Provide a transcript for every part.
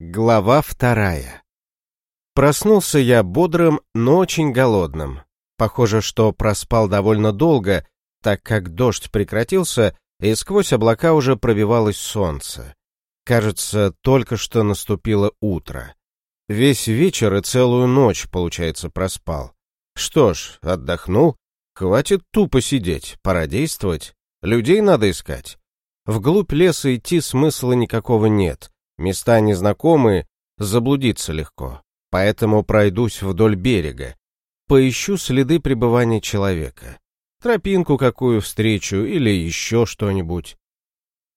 Глава вторая. Проснулся я бодрым, но очень голодным. Похоже, что проспал довольно долго, так как дождь прекратился, и сквозь облака уже пробивалось солнце. Кажется, только что наступило утро. Весь вечер и целую ночь, получается, проспал. Что ж, отдохнул. Хватит тупо сидеть, пора действовать. Людей надо искать. Вглубь леса идти смысла никакого нет. Места незнакомые, заблудиться легко. Поэтому пройдусь вдоль берега. Поищу следы пребывания человека. Тропинку какую встречу или еще что-нибудь.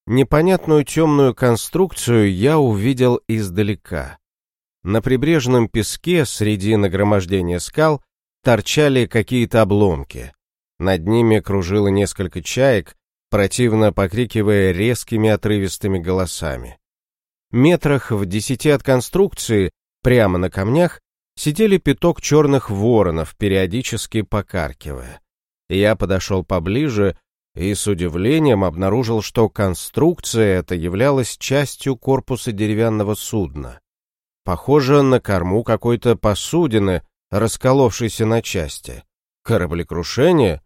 Непонятную темную конструкцию я увидел издалека. На прибрежном песке среди нагромождения скал торчали какие-то обломки. Над ними кружило несколько чаек, противно покрикивая резкими отрывистыми голосами. Метрах в десяти от конструкции, прямо на камнях, сидели пяток черных воронов, периодически покаркивая. Я подошел поближе и с удивлением обнаружил, что конструкция эта являлась частью корпуса деревянного судна. Похоже на корму какой-то посудины, расколовшейся на части. Кораблекрушение?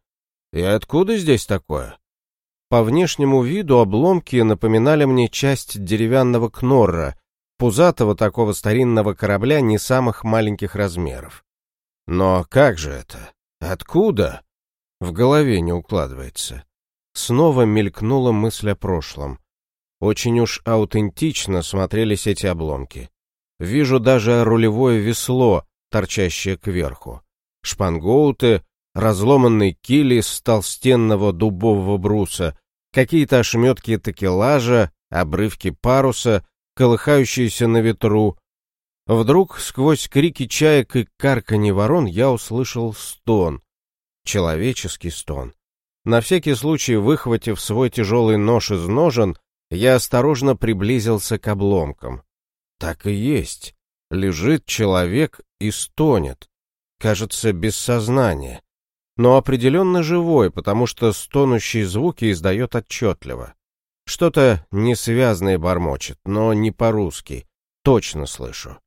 И откуда здесь такое? По внешнему виду обломки напоминали мне часть деревянного кнорра, пузатого такого старинного корабля не самых маленьких размеров. Но как же это? Откуда? В голове не укладывается. Снова мелькнула мысль о прошлом. Очень уж аутентично смотрелись эти обломки. Вижу даже рулевое весло, торчащее кверху. Шпангоуты, разломанный киль из толстенного дубового бруса, какие-то ошметки такелажа, обрывки паруса, колыхающиеся на ветру. Вдруг сквозь крики чаек и карканье ворон я услышал стон. Человеческий стон. На всякий случай, выхватив свой тяжелый нож из ножен, я осторожно приблизился к обломкам. Так и есть. Лежит человек и стонет. Кажется, без сознания но определенно живой, потому что стонущие звуки издает отчетливо. Что-то несвязное бормочет, но не по-русски. Точно слышу.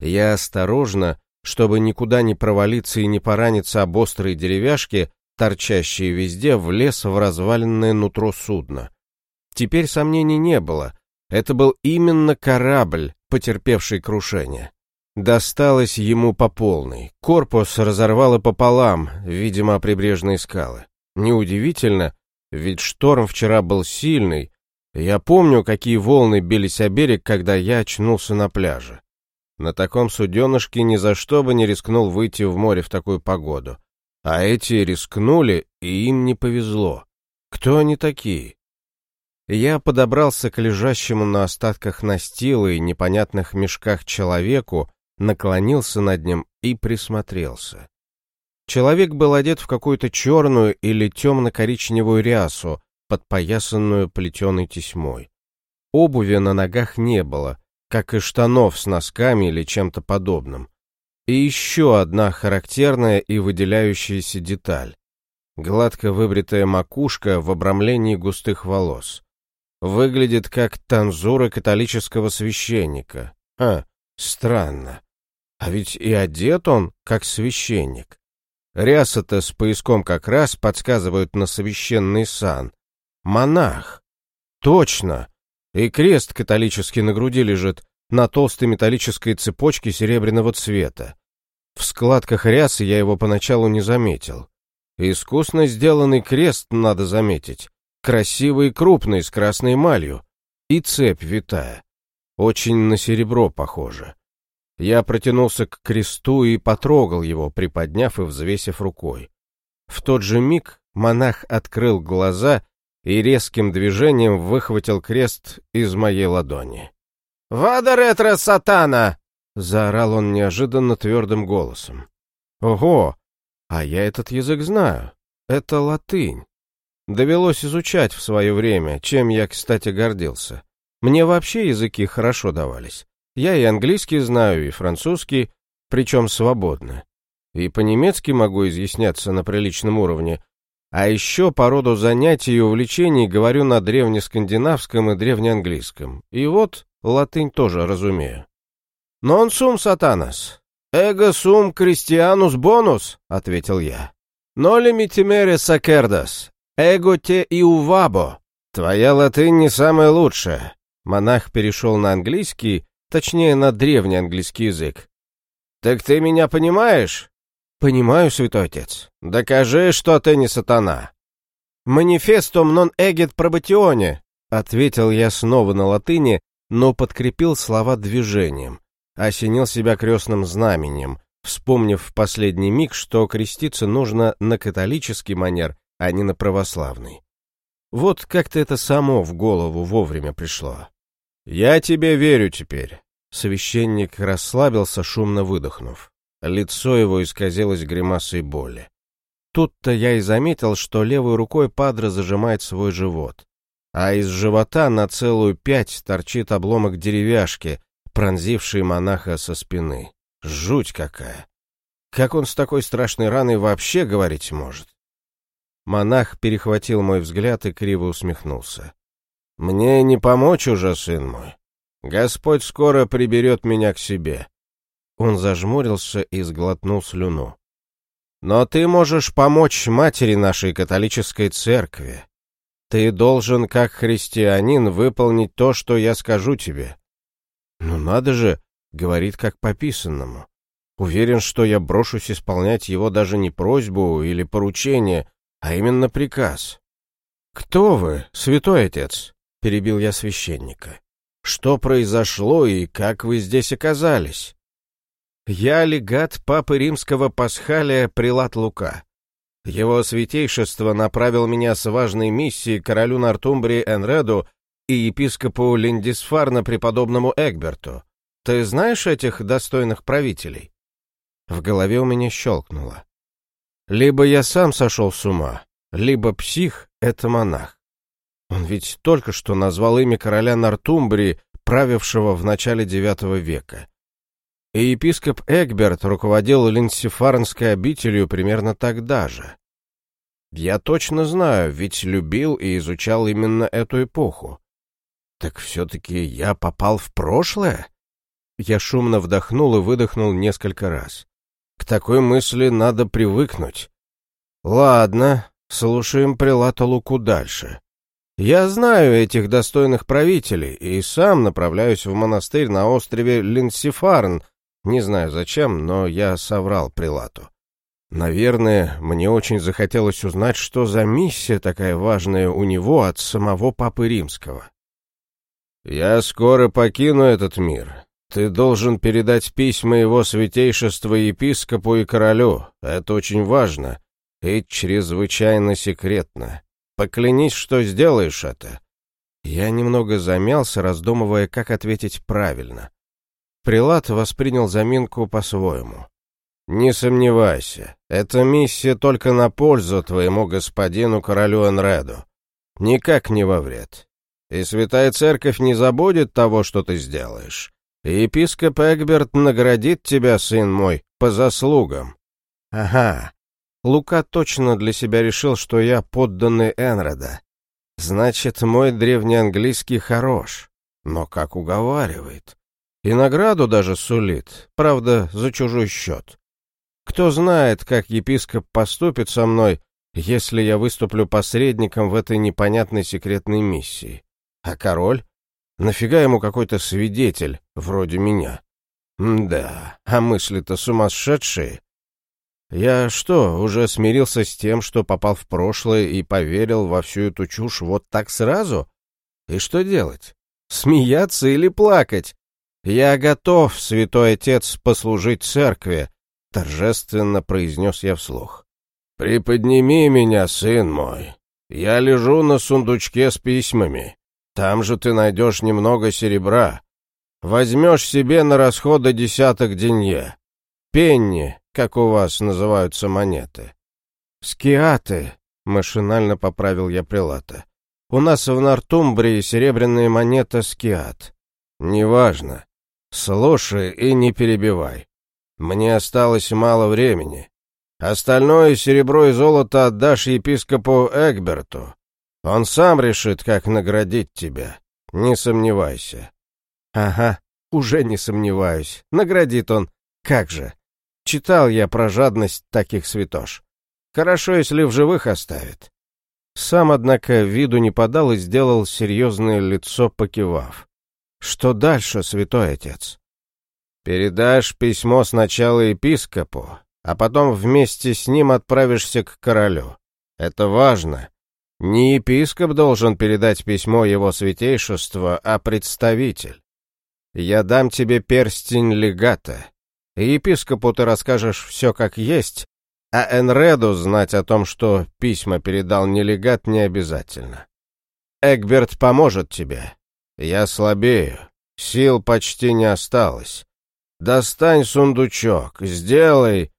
Я осторожно, чтобы никуда не провалиться и не пораниться об острые деревяшки, торчащие везде, влез в разваленное нутро судна. Теперь сомнений не было. Это был именно корабль, потерпевший крушение. Досталось ему по полной. Корпус разорвало пополам, видимо, прибрежные скалы. Неудивительно, ведь шторм вчера был сильный. Я помню, какие волны бились о берег, когда я очнулся на пляже. На таком суденышке ни за что бы не рискнул выйти в море в такую погоду. А эти рискнули, и им не повезло. Кто они такие? Я подобрался к лежащему на остатках настила и непонятных мешках человеку, наклонился над ним и присмотрелся. Человек был одет в какую-то черную или темно-коричневую рясу, подпоясанную плетеной тесьмой. Обуви на ногах не было, как и штанов с носками или чем-то подобным. И еще одна характерная и выделяющаяся деталь. Гладко выбритая макушка в обрамлении густых волос. Выглядит как танзура католического священника. А, странно. А ведь и одет он, как священник. Ряса-то с пояском как раз подсказывают на священный сан. Монах. Точно. И крест католический на груди лежит на толстой металлической цепочке серебряного цвета. В складках рясы я его поначалу не заметил. Искусно сделанный крест, надо заметить. Красивый и крупный, с красной эмалью. И цепь витая. Очень на серебро похоже. Я протянулся к кресту и потрогал его, приподняв и взвесив рукой. В тот же миг монах открыл глаза и резким движением выхватил крест из моей ладони. «Вада ретро сатана!» — заорал он неожиданно твердым голосом. «Ого! А я этот язык знаю. Это латынь. Довелось изучать в свое время, чем я, кстати, гордился. Мне вообще языки хорошо давались. Я и английский знаю, и французский, причем свободно. И по-немецки могу изъясняться на приличном уровне. А еще по роду занятий и увлечений говорю на древнескандинавском и древнеанглийском. И вот латынь тоже разумею. «Non sum сатанас, эго sum Christianus bonus», — ответил я. «Ноли митимере сакердас, эго те и увабо». «Твоя латынь не самая лучшая». Монах перешел на английский, точнее, на древний английский язык. «Так ты меня понимаешь?» «Понимаю, святой отец. Докажи, что ты не сатана». «Манифестум нон эгет пробатионе», — ответил я снова на латыни, но подкрепил слова движением, осенил себя крестным знаменем, вспомнив в последний миг, что креститься нужно на католический манер, а не на православный. Вот как-то это само в голову вовремя пришло. «Я тебе верю теперь». Священник расслабился, шумно выдохнув. Лицо его исказилось гримасой боли. Тут-то я и заметил, что левой рукой Падре зажимает свой живот а из живота на целую пять торчит обломок деревяшки, пронзивший монаха со спины. Жуть какая! Как он с такой страшной раной вообще говорить может? Монах перехватил мой взгляд и криво усмехнулся. «Мне не помочь уже, сын мой. Господь скоро приберет меня к себе». Он зажмурился и сглотнул слюну. «Но ты можешь помочь матери нашей католической церкви. Ты должен, как христианин, выполнить то, что я скажу тебе. Ну надо же, говорит как пописанному. Уверен, что я брошусь исполнять его даже не просьбу или поручение, а именно приказ. «Кто вы, святой отец?» — перебил я священника. «Что произошло и как вы здесь оказались?» «Я легат Папы Римского Пасхалия Прилат Лука. Его святейшество направил меня с важной миссией королю Нортумбрии Энреду и епископу Линдисфарна преподобному Эгберту. Ты знаешь этих достойных правителей?» В голове у меня щелкнуло. Либо я сам сошел с ума, либо псих — это монах. Он ведь только что назвал имя короля Нортумбрии, правившего в начале IX века. И епископ Эгберт руководил Линсифарнской обителью примерно тогда же. Я точно знаю, ведь любил и изучал именно эту эпоху. Так все-таки я попал в прошлое? Я шумно вдохнул и выдохнул несколько раз. К такой мысли надо привыкнуть. Ладно, слушаем прилата Луку дальше. Я знаю этих достойных правителей и сам направляюсь в монастырь на острове Линсифарн, не знаю зачем, но я соврал Прилату. Наверное, мне очень захотелось узнать, что за миссия такая важная у него от самого Папы Римского. «Я скоро покину этот мир. Ты должен передать письма его святейшества епископу и королю. Это очень важно и чрезвычайно секретно. Поклянись, что сделаешь это». Я немного замялся, раздумывая, как ответить правильно. Прилат воспринял заминку по-своему. «Не сомневайся, эта миссия только на пользу твоему господину королю Энреду. Никак не во вред. И Святая Церковь не забудет того, что ты сделаешь. И епископ Эгберт наградит тебя, сын мой, по заслугам». «Ага, Лука точно для себя решил, что я подданный Энреда. Значит, мой древнеанглийский хорош, но как уговаривает. И награду даже сулит, правда, за чужой счет. Кто знает, как епископ поступит со мной, если я выступлю посредником в этой непонятной секретной миссии. А король? Нафига ему какой-то свидетель, вроде меня? Да, а мысли-то сумасшедшие. Я что, уже смирился с тем, что попал в прошлое и поверил во всю эту чушь вот так сразу? И что делать? Смеяться или плакать? «Я готов, святой отец, послужить церкви», — торжественно произнес я вслух. «Приподними меня, сын мой. Я лежу на сундучке с письмами. Там же ты найдешь немного серебра. Возьмешь себе на расходы десяток денье. Пенни, как у вас называются монеты. Скиаты, машинально поправил я прилата. У нас в Нортумбрии серебряная монета скиат. Неважно. Слушай и не перебивай. Мне осталось мало времени. Остальное серебро и золото отдашь епископу Эгберту. Он сам решит, как наградить тебя. Не сомневайся. Ага, уже не сомневаюсь. Наградит он. Как же. Читал я про жадность таких святош. Хорошо, если в живых оставит. Сам, однако, виду не подал и сделал серьезное лицо, покивав. Что дальше, святой отец? Передашь письмо сначала епископу, а потом вместе с ним отправишься к королю. Это важно. Не епископ должен передать письмо его святейшества, а представитель. Я дам тебе перстень легата. Епископу ты расскажешь все как есть, а Энреду знать о том, что письма передал не легат, не обязательно. Эгберт поможет тебе. Я слабею, сил почти не осталось. Достань сундучок, сделай...»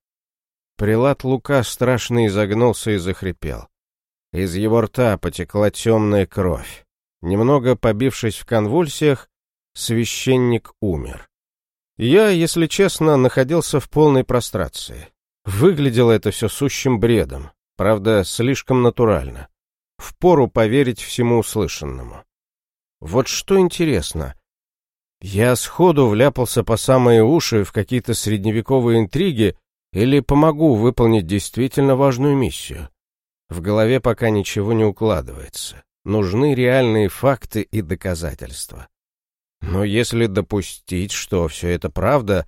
Прилад Лука страшно изогнулся и захрипел. Из его рта потекла темная кровь. Немного побившись в конвульсиях, священник умер. Я, если честно, находился в полной прострации. Выглядело это все сущим бредом, правда, слишком натурально. Впору поверить всему услышанному. Вот что интересно. Я сходу вляпался по самые уши в какие-то средневековые интриги или помогу выполнить действительно важную миссию. В голове пока ничего не укладывается. Нужны реальные факты и доказательства. Но если допустить, что все это правда,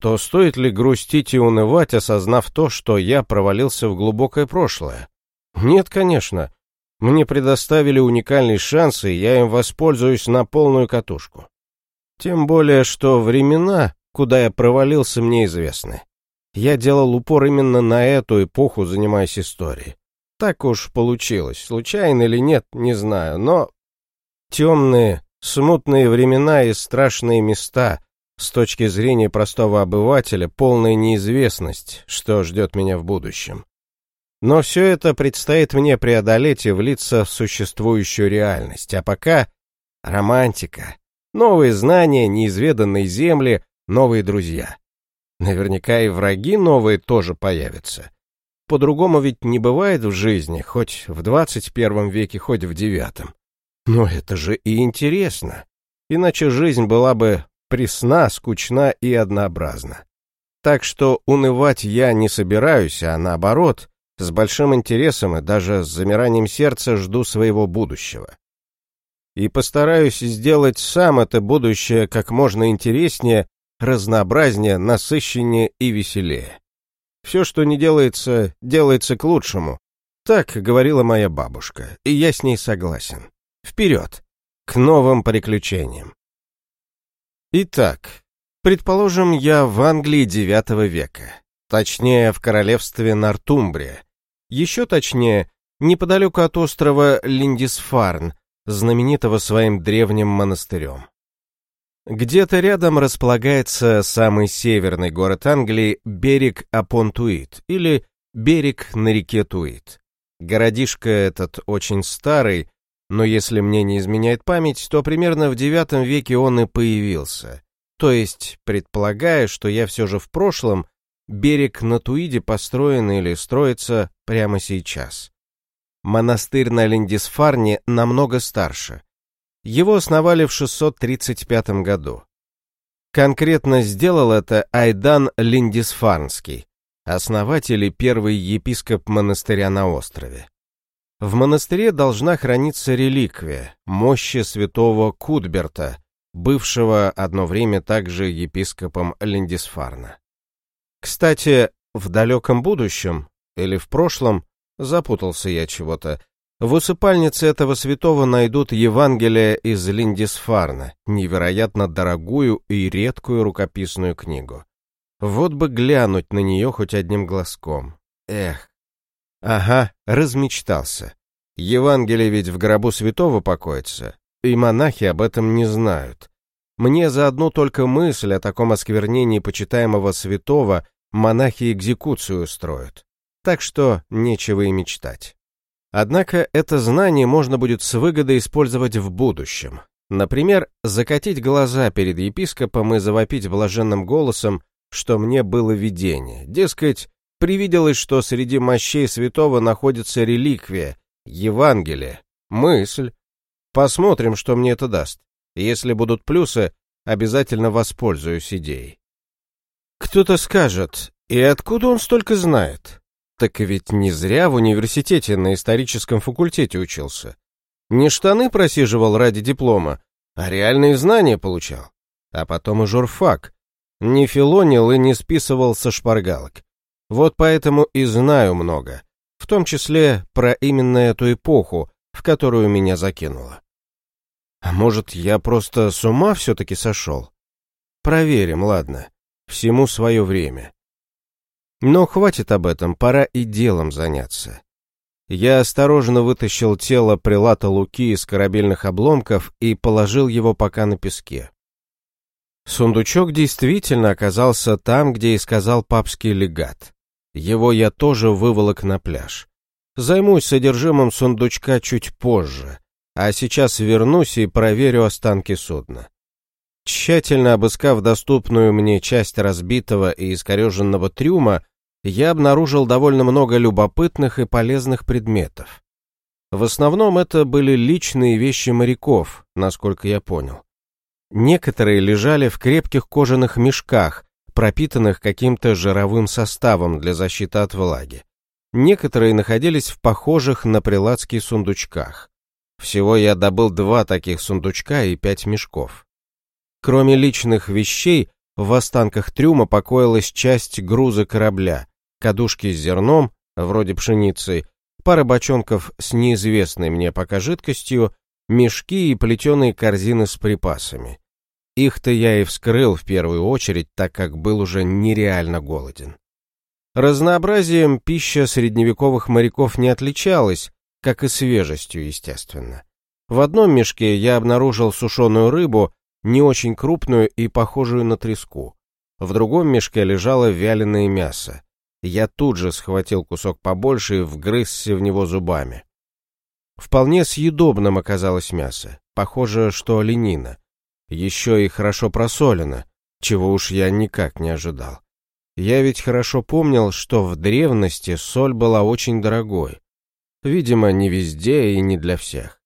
то стоит ли грустить и унывать, осознав то, что я провалился в глубокое прошлое? Нет, конечно. Мне предоставили уникальный шанс, и я им воспользуюсь на полную катушку. Тем более, что времена, куда я провалился, мне известны. Я делал упор именно на эту эпоху, занимаясь историей. Так уж получилось, случайно или нет, не знаю, но... Темные, смутные времена и страшные места, с точки зрения простого обывателя, полная неизвестность, что ждет меня в будущем. Но все это предстоит мне преодолеть и влиться в существующую реальность, а пока романтика, новые знания, неизведанные земли, новые друзья. Наверняка и враги новые тоже появятся. По-другому ведь не бывает в жизни, хоть в двадцать первом веке, хоть в девятом. Но это же и интересно. Иначе жизнь была бы пресна, скучна и однообразна. Так что унывать я не собираюсь, а наоборот, с большим интересом и даже с замиранием сердца жду своего будущего. И постараюсь сделать сам это будущее как можно интереснее, разнообразнее, насыщеннее и веселее. Все, что не делается, делается к лучшему. Так говорила моя бабушка, и я с ней согласен. Вперед! К новым приключениям. Итак, предположим, я в Англии IX века, точнее, в королевстве Нортумбрия. Еще точнее, неподалеку от острова Линдисфарн, знаменитого своим древним монастырем. Где-то рядом располагается самый северный город Англии, берег Апонтуит, или берег на реке Туит. Городишко этот очень старый, но если мне не изменяет память, то примерно в IX веке он и появился. То есть, предполагая, что я все же в прошлом, берег на Туиде построен или строится прямо сейчас. Монастырь на Линдисфарне намного старше. Его основали в 635 году. Конкретно сделал это Айдан Линдисфарнский, основатель и первый епископ монастыря на острове. В монастыре должна храниться реликвия, мощи святого Кутберта, бывшего одно время также епископом Линдисфарна. Кстати, в далеком будущем, или в прошлом, запутался я чего-то, в усыпальнице этого святого найдут Евангелие из Линдисфарна, невероятно дорогую и редкую рукописную книгу. Вот бы глянуть на нее хоть одним глазком. Эх, Ага, размечтался. Евангелие ведь в гробу святого покоится, и монахи об этом не знают. Мне за одну только мысль о таком осквернении почитаемого святого монахи экзекуцию устроят. Так что нечего и мечтать. Однако это знание можно будет с выгодой использовать в будущем. Например, закатить глаза перед епископом и завопить блаженным голосом, что мне было видение. Дескать, Привиделось, что среди мощей святого находится реликвия, Евангелие, мысль. Посмотрим, что мне это даст. Если будут плюсы, обязательно воспользуюсь идеей. Кто-то скажет, и откуда он столько знает? Так ведь не зря в университете на историческом факультете учился. Не штаны просиживал ради диплома, а реальные знания получал. А потом и журфак. Не филонил и не списывал со шпаргалок. Вот поэтому и знаю много, в том числе про именно эту эпоху, в которую меня закинуло. А может, я просто с ума все-таки сошел? Проверим, ладно. Всему свое время. Но хватит об этом, пора и делом заняться. Я осторожно вытащил тело прилата Луки из корабельных обломков и положил его пока на песке. Сундучок действительно оказался там, где и сказал папский легат. Его я тоже выволок на пляж. Займусь содержимым сундучка чуть позже, а сейчас вернусь и проверю останки судна. Тщательно обыскав доступную мне часть разбитого и искореженного трюма, я обнаружил довольно много любопытных и полезных предметов. В основном это были личные вещи моряков, насколько я понял. Некоторые лежали в крепких кожаных мешках, пропитанных каким-то жировым составом для защиты от влаги. Некоторые находились в похожих на приладские сундучках. Всего я добыл два таких сундучка и пять мешков. Кроме личных вещей, в останках трюма покоилась часть груза корабля, кадушки с зерном, вроде пшеницы, пара бочонков с неизвестной мне пока жидкостью, мешки и плетеные корзины с припасами. Их-то я и вскрыл в первую очередь, так как был уже нереально голоден. Разнообразием пища средневековых моряков не отличалась, как и свежестью, естественно. В одном мешке я обнаружил сушеную рыбу, не очень крупную и похожую на треску. В другом мешке лежало вяленое мясо. Я тут же схватил кусок побольше и вгрызся в него зубами. Вполне съедобным оказалось мясо. Похоже, что оленина. Еще и хорошо просолено, чего уж я никак не ожидал. Я ведь хорошо помнил, что в древности соль была очень дорогой. Видимо, не везде и не для всех.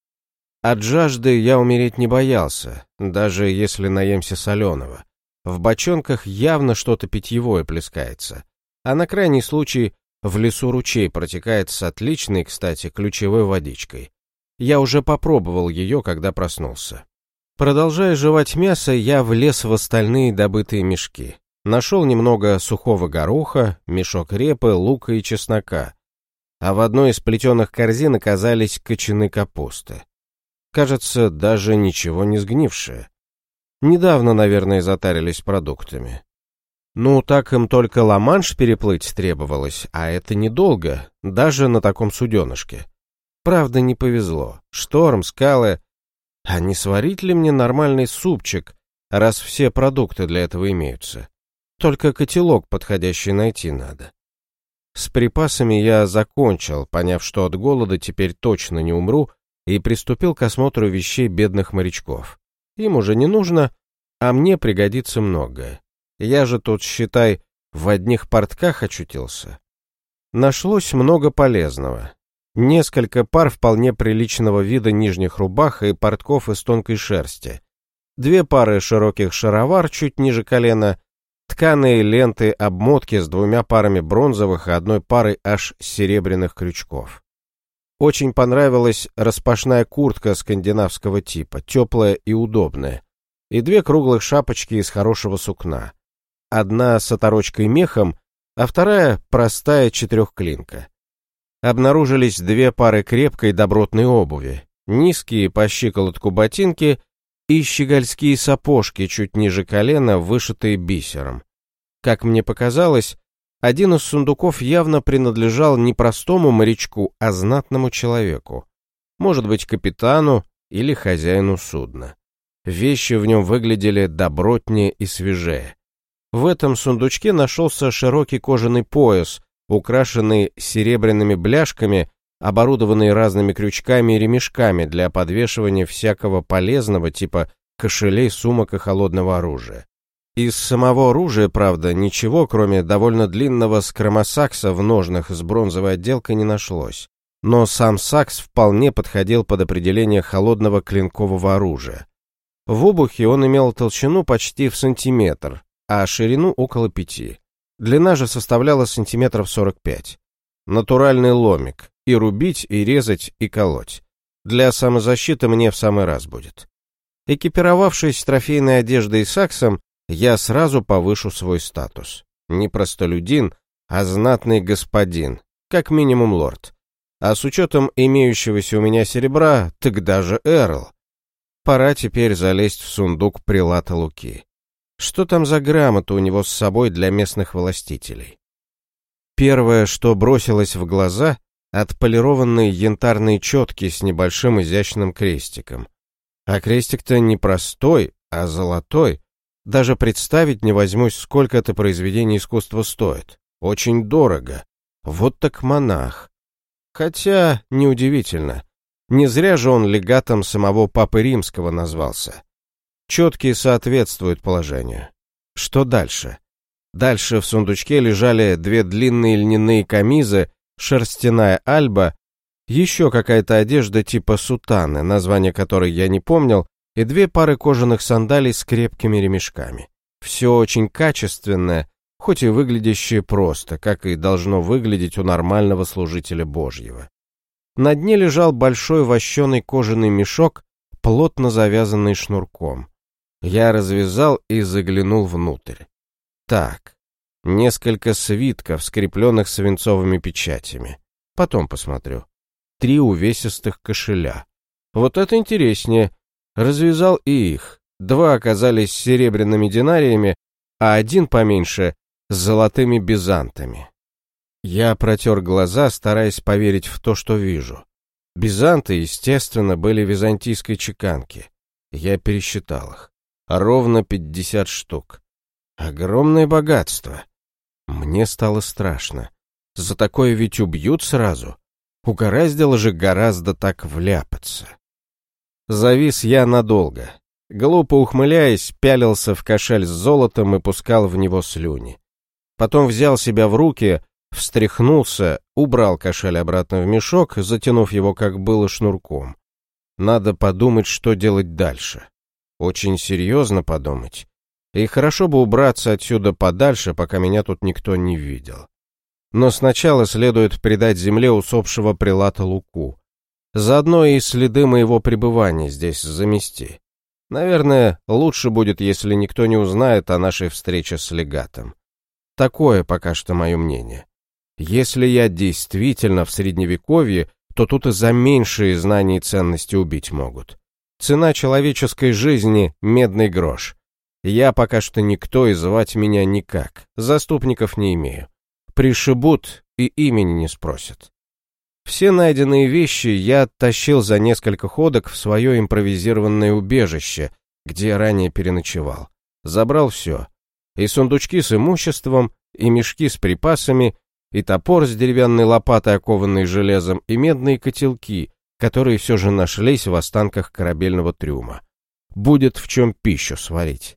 От жажды я умереть не боялся, даже если наемся соленого. В бочонках явно что-то питьевое плескается. А на крайний случай в лесу ручей протекает с отличной, кстати, ключевой водичкой. Я уже попробовал ее, когда проснулся. Продолжая жевать мясо, я влез в остальные добытые мешки. Нашел немного сухого гороха, мешок репы, лука и чеснока. А в одной из плетеных корзин оказались кочаны капусты. Кажется, даже ничего не сгнившее. Недавно, наверное, затарились продуктами. Ну, так им только Ла-Манш переплыть требовалось, а это недолго, даже на таком суденышке. Правда, не повезло. Шторм, скалы. А не сварить ли мне нормальный супчик, раз все продукты для этого имеются? Только котелок подходящий найти надо. С припасами я закончил, поняв, что от голода теперь точно не умру, и приступил к осмотру вещей бедных морячков. Им уже не нужно, а мне пригодится многое. Я же тут, считай, в одних портках очутился. Нашлось много полезного. Несколько пар вполне приличного вида нижних рубах и портков из тонкой шерсти. Две пары широких шаровар чуть ниже колена, тканые ленты обмотки с двумя парами бронзовых и одной парой аж серебряных крючков. Очень понравилась распашная куртка скандинавского типа, теплая и удобная, и две круглых шапочки из хорошего сукна. Одна с оторочкой мехом, а вторая простая четырехклинка. Обнаружились две пары крепкой добротной обуви, низкие по щиколотку ботинки и щегольские сапожки чуть ниже колена, вышитые бисером. Как мне показалось, один из сундуков явно принадлежал не простому морячку, а знатному человеку. Может быть, капитану или хозяину судна. Вещи в нем выглядели добротнее и свежее. В этом сундучке нашелся широкий кожаный пояс, украшенный серебряными бляшками, оборудованный разными крючками и ремешками для подвешивания всякого полезного типа кошелей, сумок и холодного оружия. Из самого оружия, правда, ничего, кроме довольно длинного скромосакса в ножнах с бронзовой отделкой не нашлось. Но сам сакс вполне подходил под определение холодного клинкового оружия. В обухе он имел толщину почти в сантиметр, а ширину около пяти. Длина же составляла сантиметров 45. Натуральный ломик. И рубить, и резать, и колоть. Для самозащиты мне в самый раз будет. Экипировавшись трофейной одеждой и саксом, я сразу повышу свой статус. Не простолюдин, а знатный господин, как минимум лорд. А с учетом имеющегося у меня серебра, так даже эрл. Пора теперь залезть в сундук прилата Луки. Что там за грамота у него с собой для местных властителей? Первое, что бросилось в глаза, отполированные янтарные четки с небольшим изящным крестиком. А крестик-то не простой, а золотой. Даже представить не возьмусь, сколько это произведение искусства стоит. Очень дорого. Вот так монах. Хотя, неудивительно. Не зря же он легатом самого Папы Римского назвался. Четкие соответствуют положению. Что дальше? Дальше в сундучке лежали две длинные льняные камизы, шерстяная альба, еще какая-то одежда типа сутаны, название которой я не помнил, и две пары кожаных сандалий с крепкими ремешками. Все очень качественное, хоть и выглядящее просто, как и должно выглядеть у нормального служителя Божьего. На дне лежал большой вощеный кожаный мешок, плотно завязанный шнурком. Я развязал и заглянул внутрь. Так, несколько свитков, скрепленных свинцовыми печатями. Потом посмотрю. Три увесистых кошеля. Вот это интереснее. Развязал и их. Два оказались серебряными динариями, а один поменьше — с золотыми бизантами. Я протер глаза, стараясь поверить в то, что вижу. Бизанты, естественно, были византийской чеканки. Я пересчитал их. Ровно пятьдесят штук. Огромное богатство. Мне стало страшно. За такое ведь убьют сразу. Угораздило же гораздо так вляпаться. Завис я надолго. Глупо ухмыляясь, пялился в кошель с золотом и пускал в него слюни. Потом взял себя в руки, встряхнулся, убрал кошель обратно в мешок, затянув его, как было, шнурком. Надо подумать, что делать дальше. Очень серьезно подумать. И хорошо бы убраться отсюда подальше, пока меня тут никто не видел. Но сначала следует предать земле усопшего прилата Луку. Заодно и следы моего пребывания здесь замести. Наверное, лучше будет, если никто не узнает о нашей встрече с легатом. Такое пока что мое мнение. Если я действительно в средневековье, то тут и за меньшие знания и ценности убить могут. Цена человеческой жизни — медный грош. Я пока что никто и звать меня никак, заступников не имею. Пришибут и имени не спросят. Все найденные вещи я оттащил за несколько ходок в свое импровизированное убежище, где ранее переночевал. Забрал все. И сундучки с имуществом, и мешки с припасами, и топор с деревянной лопатой, окованной железом, и медные котелки, которые все же нашлись в останках корабельного трюма. Будет в чем пищу сварить.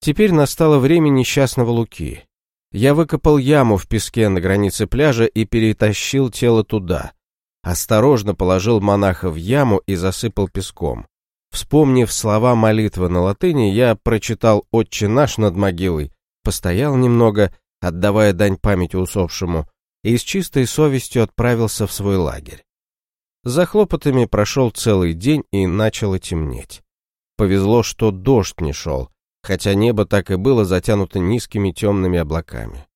Теперь настало время несчастного Луки. Я выкопал яму в песке на границе пляжа и перетащил тело туда. Осторожно положил монаха в яму и засыпал песком. Вспомнив слова молитвы на латыни, я прочитал «Отче наш» над могилой, постоял немного, отдавая дань памяти усопшему, и с чистой совестью отправился в свой лагерь. За хлопотами прошел целый день и начало темнеть. Повезло, что дождь не шел, хотя небо так и было затянуто низкими темными облаками.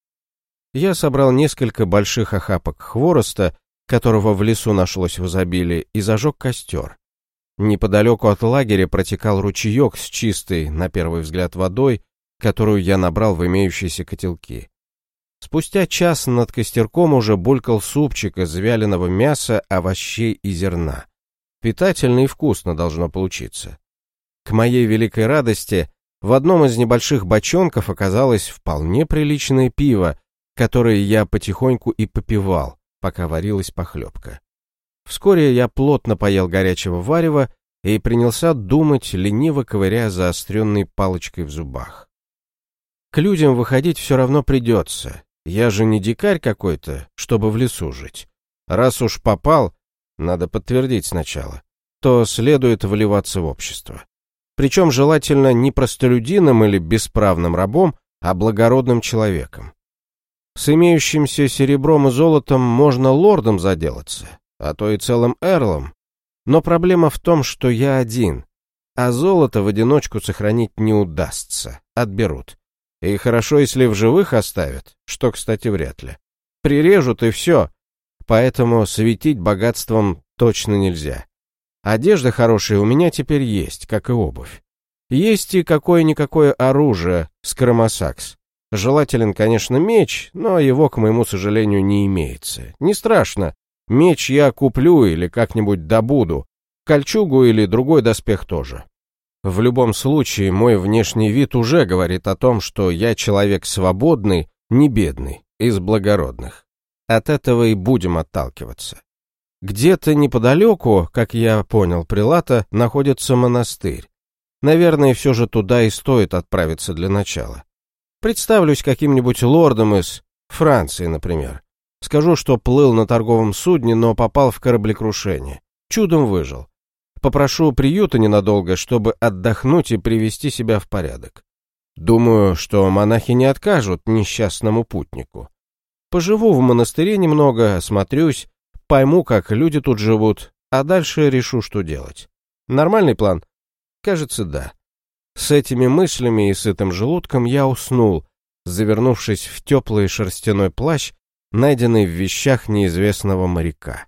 Я собрал несколько больших охапок хвороста, которого в лесу нашлось в изобилии, и зажег костер. Неподалеку от лагеря протекал ручеек с чистой, на первый взгляд, водой, которую я набрал в имеющиеся котелки. Спустя час над костерком уже булькал супчик из вяленого мяса, овощей и зерна. Питательно и вкусно должно получиться. К моей великой радости, в одном из небольших бочонков оказалось вполне приличное пиво, которое я потихоньку и попивал, пока варилась похлебка. Вскоре я плотно поел горячего варева и принялся думать, лениво ковыряя заостренной палочкой в зубах. К людям выходить все равно придется, я же не дикарь какой-то, чтобы в лесу жить. Раз уж попал, надо подтвердить сначала, то следует вливаться в общество. Причем желательно не простолюдином или бесправным рабом, а благородным человеком. С имеющимся серебром и золотом можно лордом заделаться, а то и целым эрлом. Но проблема в том, что я один, а золото в одиночку сохранить не удастся, отберут. И хорошо, если в живых оставят, что, кстати, вряд ли. Прирежут и все. Поэтому светить богатством точно нельзя. Одежда хорошая у меня теперь есть, как и обувь. Есть и какое-никакое оружие, скромосакс. Желателен, конечно, меч, но его, к моему сожалению, не имеется. Не страшно. Меч я куплю или как-нибудь добуду. Кольчугу или другой доспех тоже. В любом случае, мой внешний вид уже говорит о том, что я человек свободный, не бедный, из благородных. От этого и будем отталкиваться. Где-то неподалеку, как я понял Прилата, находится монастырь. Наверное, все же туда и стоит отправиться для начала. Представлюсь каким-нибудь лордом из Франции, например. Скажу, что плыл на торговом судне, но попал в кораблекрушение. Чудом выжил. Попрошу приюта ненадолго, чтобы отдохнуть и привести себя в порядок. Думаю, что монахи не откажут несчастному путнику. Поживу в монастыре немного, осмотрюсь, пойму, как люди тут живут, а дальше решу, что делать. Нормальный план? Кажется, да. С этими мыслями и сытым желудком я уснул, завернувшись в теплый шерстяной плащ, найденный в вещах неизвестного моряка.